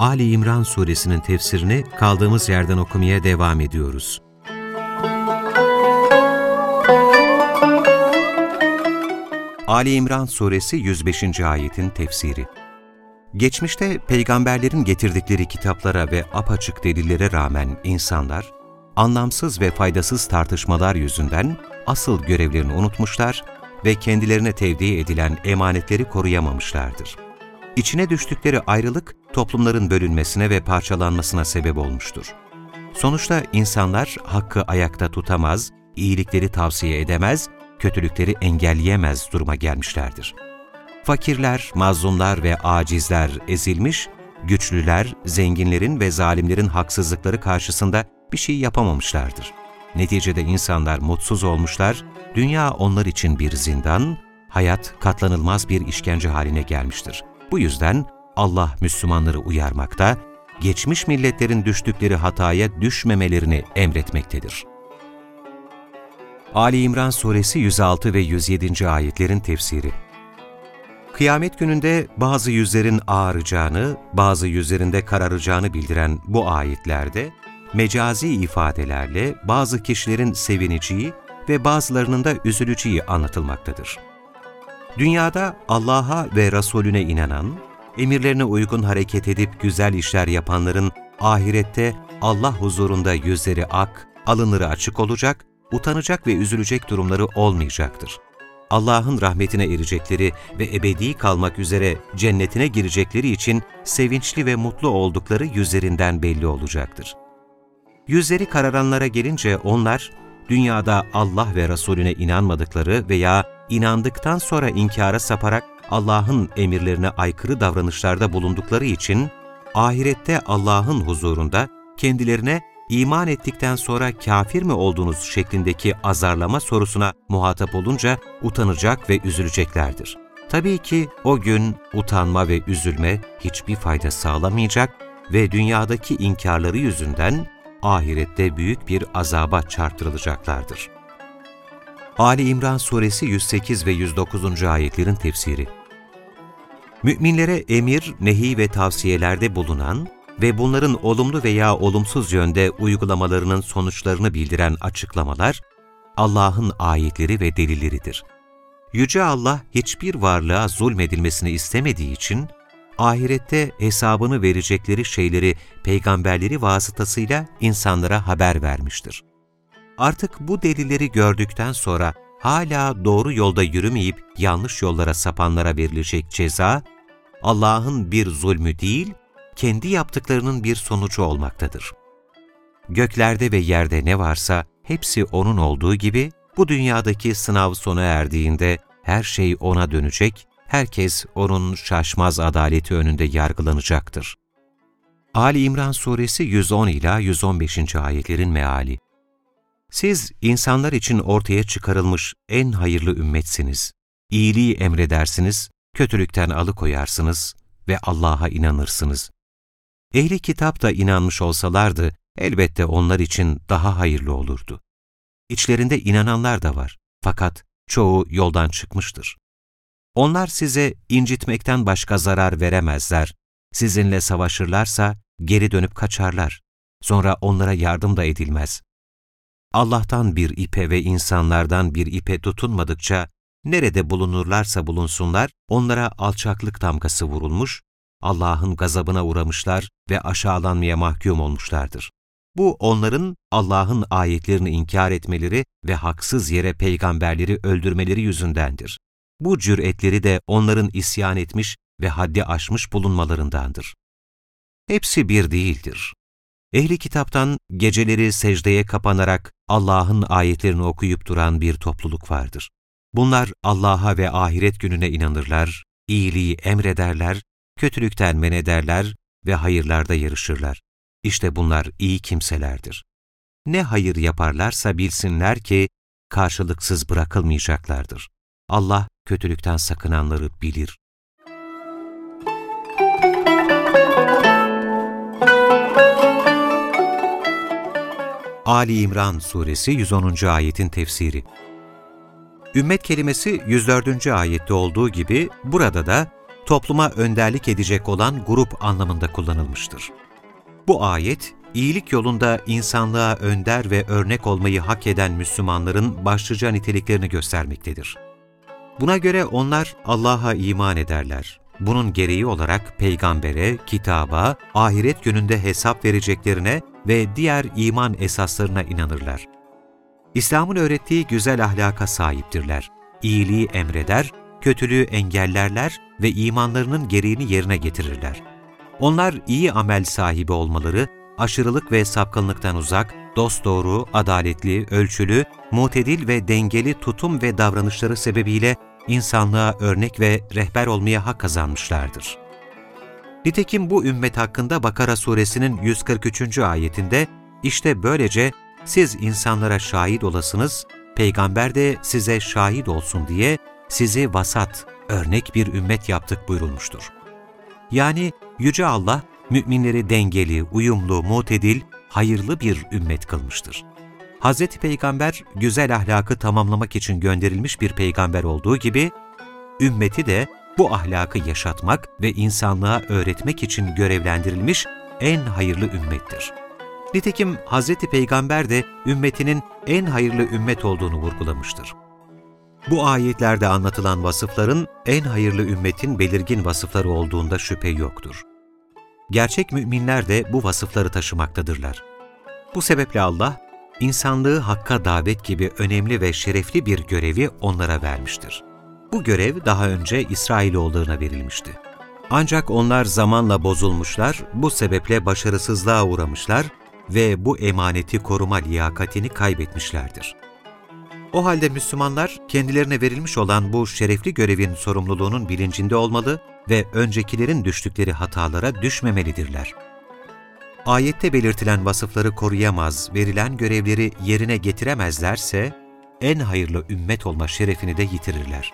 Ali İmran suresinin tefsirini kaldığımız yerden okumaya devam ediyoruz. Ali İmran suresi 105. ayetin tefsiri Geçmişte peygamberlerin getirdikleri kitaplara ve apaçık delillere rağmen insanlar, anlamsız ve faydasız tartışmalar yüzünden asıl görevlerini unutmuşlar ve kendilerine tevdi edilen emanetleri koruyamamışlardır. İçine düştükleri ayrılık, toplumların bölünmesine ve parçalanmasına sebep olmuştur. Sonuçta insanlar hakkı ayakta tutamaz, iyilikleri tavsiye edemez, kötülükleri engelleyemez duruma gelmişlerdir. Fakirler, mazlumlar ve acizler ezilmiş, güçlüler, zenginlerin ve zalimlerin haksızlıkları karşısında bir şey yapamamışlardır. Neticede insanlar mutsuz olmuşlar, dünya onlar için bir zindan, hayat katlanılmaz bir işkence haline gelmiştir. Bu yüzden Allah Müslümanları uyarmakta, geçmiş milletlerin düştükleri hataya düşmemelerini emretmektedir. Ali İmran Suresi 106 ve 107. ayetlerin tefsiri Kıyamet gününde bazı yüzlerin ağaracağını, bazı yüzlerinde kararacağını bildiren bu ayetlerde, mecazi ifadelerle bazı kişilerin sevineceği ve bazılarının da üzüleceği anlatılmaktadır. Dünyada Allah'a ve Resulüne inanan, emirlerine uygun hareket edip güzel işler yapanların ahirette Allah huzurunda yüzleri ak, alınları açık olacak, utanacak ve üzülecek durumları olmayacaktır. Allah'ın rahmetine erecekleri ve ebedi kalmak üzere cennetine girecekleri için sevinçli ve mutlu oldukları yüzlerinden belli olacaktır. Yüzleri kararanlara gelince onlar, dünyada Allah ve Resulüne inanmadıkları veya inandıktan sonra inkara saparak Allah'ın emirlerine aykırı davranışlarda bulundukları için, ahirette Allah'ın huzurunda kendilerine iman ettikten sonra kafir mi oldunuz şeklindeki azarlama sorusuna muhatap olunca utanacak ve üzüleceklerdir. Tabii ki o gün utanma ve üzülme hiçbir fayda sağlamayacak ve dünyadaki inkarları yüzünden ahirette büyük bir azaba çarptırılacaklardır. Ali İmran Suresi 108 ve 109. ayetlerin tefsiri Müminlere emir, nehi ve tavsiyelerde bulunan ve bunların olumlu veya olumsuz yönde uygulamalarının sonuçlarını bildiren açıklamalar, Allah'ın ayetleri ve delilleridir. Yüce Allah hiçbir varlığa zulmedilmesini istemediği için, ahirette hesabını verecekleri şeyleri peygamberleri vasıtasıyla insanlara haber vermiştir. Artık bu delilleri gördükten sonra hala doğru yolda yürümeyip yanlış yollara sapanlara verilecek ceza, Allah'ın bir zulmü değil, kendi yaptıklarının bir sonucu olmaktadır. Göklerde ve yerde ne varsa hepsi O'nun olduğu gibi, bu dünyadaki sınav sona erdiğinde her şey O'na dönecek herkes O'nun şaşmaz adaleti önünde yargılanacaktır. Ali İmran Suresi 110 ila 115. ayetlerin meali. Siz insanlar için ortaya çıkarılmış en hayırlı ümmetsiniz. İyiliği emredersiniz, kötülükten alıkoyarsınız ve Allah'a inanırsınız. Ehli kitap da inanmış olsalardı, elbette onlar için daha hayırlı olurdu. İçlerinde inananlar da var, fakat çoğu yoldan çıkmıştır. Onlar size incitmekten başka zarar veremezler. Sizinle savaşırlarsa geri dönüp kaçarlar. Sonra onlara yardım da edilmez. Allah'tan bir ipe ve insanlardan bir ipe tutunmadıkça, nerede bulunurlarsa bulunsunlar, onlara alçaklık damgası vurulmuş, Allah'ın gazabına uğramışlar ve aşağılanmaya mahkum olmuşlardır. Bu onların Allah'ın ayetlerini inkar etmeleri ve haksız yere peygamberleri öldürmeleri yüzündendir. Bu cüretleri de onların isyan etmiş ve haddi aşmış bulunmalarındandır. Hepsi bir değildir. Ehli kitaptan geceleri secdeye kapanarak Allah'ın ayetlerini okuyup duran bir topluluk vardır. Bunlar Allah'a ve ahiret gününe inanırlar, iyiliği emrederler, kötülükten men ederler, ve hayırlarda yarışırlar. İşte bunlar iyi kimselerdir. Ne hayır yaparlarsa bilsinler ki karşılıksız bırakılmayacaklardır. Allah kötülükten sakınanları bilir. Ali İmran Suresi 110. ayetin tefsiri Ümmet kelimesi 104. ayette olduğu gibi burada da topluma önderlik edecek olan grup anlamında kullanılmıştır. Bu ayet, iyilik yolunda insanlığa önder ve örnek olmayı hak eden Müslümanların başlıca niteliklerini göstermektedir. Buna göre onlar Allah'a iman ederler. Bunun gereği olarak peygambere, kitaba, ahiret gününde hesap vereceklerine ve diğer iman esaslarına inanırlar. İslam'ın öğrettiği güzel ahlaka sahiptirler. İyiliği emreder, kötülüğü engellerler ve imanlarının gereğini yerine getirirler. Onlar iyi amel sahibi olmaları, aşırılık ve sapkınlıktan uzak, dosdoğru, adaletli, ölçülü, mutedil ve dengeli tutum ve davranışları sebebiyle insanlığa örnek ve rehber olmaya hak kazanmışlardır. Nitekim bu ümmet hakkında Bakara suresinin 143. ayetinde işte böylece siz insanlara şahit olasınız, peygamber de size şahit olsun diye sizi vasat, örnek bir ümmet yaptık buyurulmuştur. Yani Yüce Allah, müminleri dengeli, uyumlu, mutedil, hayırlı bir ümmet kılmıştır. Hz. Peygamber, güzel ahlakı tamamlamak için gönderilmiş bir peygamber olduğu gibi, ümmeti de bu ahlakı yaşatmak ve insanlığa öğretmek için görevlendirilmiş en hayırlı ümmettir. Nitekim Hz. Peygamber de ümmetinin en hayırlı ümmet olduğunu vurgulamıştır. Bu ayetlerde anlatılan vasıfların en hayırlı ümmetin belirgin vasıfları olduğunda şüphe yoktur. Gerçek müminler de bu vasıfları taşımaktadırlar. Bu sebeple Allah, insanlığı hakka davet gibi önemli ve şerefli bir görevi onlara vermiştir. Bu görev daha önce İsrailoğullarına verilmişti. Ancak onlar zamanla bozulmuşlar, bu sebeple başarısızlığa uğramışlar ve bu emaneti koruma liyakatini kaybetmişlerdir. O halde Müslümanlar kendilerine verilmiş olan bu şerefli görevin sorumluluğunun bilincinde olmalı ve öncekilerin düştükleri hatalara düşmemelidirler. Ayette belirtilen vasıfları koruyamaz, verilen görevleri yerine getiremezlerse, en hayırlı ümmet olma şerefini de yitirirler.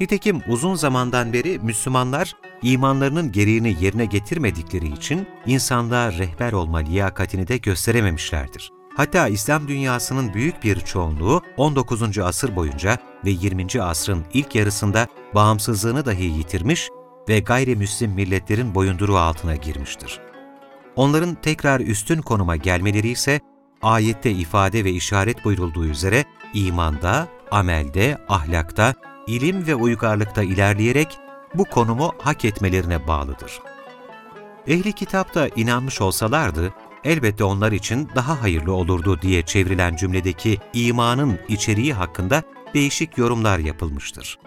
Nitekim uzun zamandan beri Müslümanlar imanlarının gereğini yerine getirmedikleri için insanlığa rehber olma liyakatini de gösterememişlerdir. Hatta İslam dünyasının büyük bir çoğunluğu 19. asır boyunca ve 20. asrın ilk yarısında bağımsızlığını dahi yitirmiş ve gayrimüslim milletlerin boyunduruğu altına girmiştir. Onların tekrar üstün konuma gelmeleri ise ayette ifade ve işaret buyurulduğu üzere imanda, amelde, ahlakta, ilim ve uygarlıkta ilerleyerek bu konumu hak etmelerine bağlıdır. Ehli kitapta inanmış olsalardı, elbette onlar için daha hayırlı olurdu diye çevrilen cümledeki imanın içeriği hakkında değişik yorumlar yapılmıştır.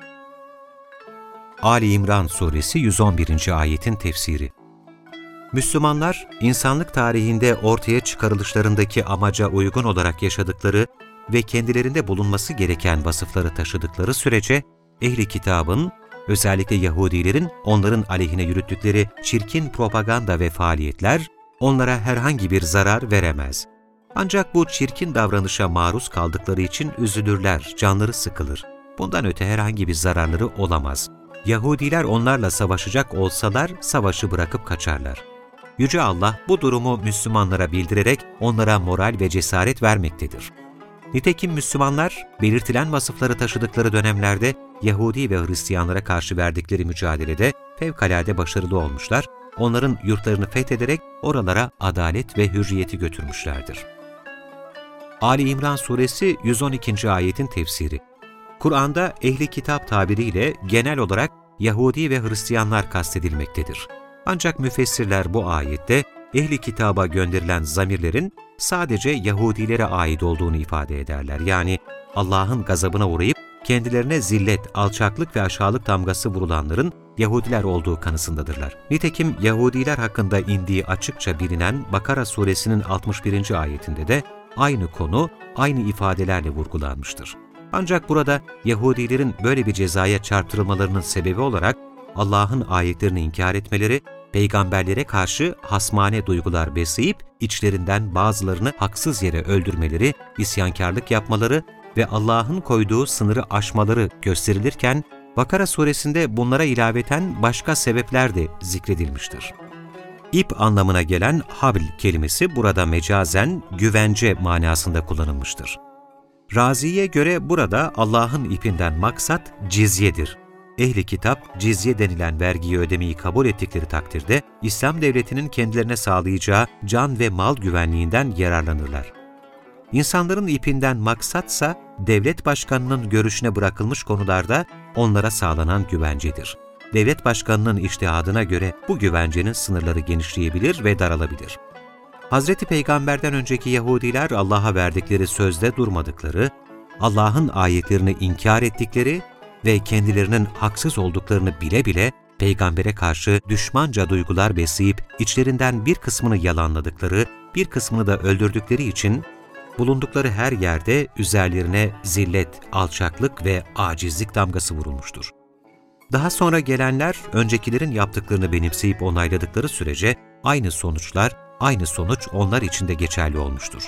Ali İmran Suresi 111. ayetin tefsiri Müslümanlar, insanlık tarihinde ortaya çıkarılışlarındaki amaca uygun olarak yaşadıkları ve kendilerinde bulunması gereken vasıfları taşıdıkları sürece, ehli kitabın, özellikle Yahudilerin onların aleyhine yürüttükleri çirkin propaganda ve faaliyetler, onlara herhangi bir zarar veremez. Ancak bu çirkin davranışa maruz kaldıkları için üzülürler, canları sıkılır. Bundan öte herhangi bir zararları olamaz. Yahudiler onlarla savaşacak olsalar savaşı bırakıp kaçarlar. Yüce Allah bu durumu Müslümanlara bildirerek onlara moral ve cesaret vermektedir. Nitekim Müslümanlar belirtilen vasıfları taşıdıkları dönemlerde Yahudi ve Hristiyanlara karşı verdikleri mücadelede fevkalade başarılı olmuşlar, onların yurtlarını fethederek oralara adalet ve hürriyeti götürmüşlerdir. Ali İmran Suresi 112. ayetin tefsiri Kur'an'da ehli kitap tabiriyle genel olarak Yahudi ve Hristiyanlar kastedilmektedir. Ancak müfessirler bu ayette ehli kitaba gönderilen zamirlerin sadece Yahudilere ait olduğunu ifade ederler. Yani Allah'ın gazabına uğrayıp kendilerine zillet, alçaklık ve aşağılık damgası vurulanların Yahudiler olduğu kanısındadırlar. Nitekim Yahudiler hakkında indiği açıkça bilinen Bakara suresinin 61. ayetinde de aynı konu, aynı ifadelerle vurgulanmıştır. Ancak burada Yahudilerin böyle bir cezaya çarptırılmalarının sebebi olarak Allah'ın ayetlerini inkar etmeleri peygamberlere karşı hasmane duygular besleyip içlerinden bazılarını haksız yere öldürmeleri, isyankarlık yapmaları ve Allah'ın koyduğu sınırı aşmaları gösterilirken, Bakara suresinde bunlara ilaveten başka sebepler de zikredilmiştir. İp anlamına gelen habl kelimesi burada mecazen güvence manasında kullanılmıştır. Razi'ye göre burada Allah'ın ipinden maksat cizyedir. Ehli kitap, cizye denilen vergiyi ödemeyi kabul ettikleri takdirde, İslam devletinin kendilerine sağlayacağı can ve mal güvenliğinden yararlanırlar. İnsanların ipinden maksatsa, devlet başkanının görüşüne bırakılmış konularda onlara sağlanan güvencedir. Devlet başkanının iştihadına göre bu güvencenin sınırları genişleyebilir ve daralabilir. Hazreti Peygamber'den önceki Yahudiler Allah'a verdikleri sözde durmadıkları, Allah'ın ayetlerini inkar ettikleri ve kendilerinin haksız olduklarını bile bile peygambere karşı düşmanca duygular besleyip içlerinden bir kısmını yalanladıkları, bir kısmını da öldürdükleri için bulundukları her yerde üzerlerine zillet, alçaklık ve acizlik damgası vurulmuştur. Daha sonra gelenler öncekilerin yaptıklarını benimseyip onayladıkları sürece aynı sonuçlar, aynı sonuç onlar için de geçerli olmuştur.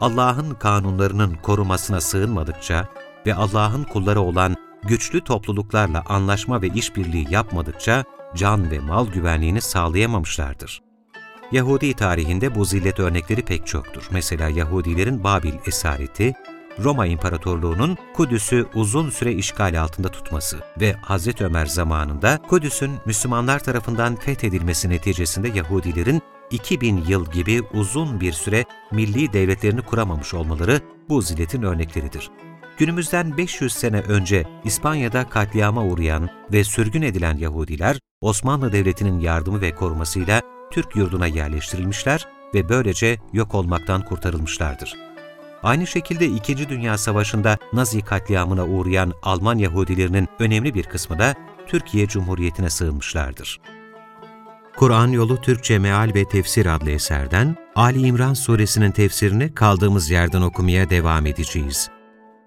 Allah'ın kanunlarının korumasına sığınmadıkça ve Allah'ın kulları olan güçlü topluluklarla anlaşma ve işbirliği yapmadıkça can ve mal güvenliğini sağlayamamışlardır. Yahudi tarihinde bu zillet örnekleri pek çoktur. Mesela Yahudilerin Babil esareti, Roma İmparatorluğu'nun Kudüs'ü uzun süre işgal altında tutması ve Hazreti Ömer zamanında Kudüs'ün Müslümanlar tarafından fethedilmesi neticesinde Yahudilerin 2000 yıl gibi uzun bir süre milli devletlerini kuramamış olmaları bu zilletin örnekleridir. Günümüzden 500 sene önce İspanya'da katliama uğrayan ve sürgün edilen Yahudiler, Osmanlı Devleti'nin yardımı ve korumasıyla Türk yurduna yerleştirilmişler ve böylece yok olmaktan kurtarılmışlardır. Aynı şekilde İkinci Dünya Savaşı'nda Nazi katliamına uğrayan Alman Yahudilerinin önemli bir kısmı da Türkiye Cumhuriyeti'ne sığınmışlardır. Kur'an Yolu Türkçe Meal ve Tefsir adlı eserden Ali İmran suresinin tefsirini kaldığımız yerden okumaya devam edeceğiz.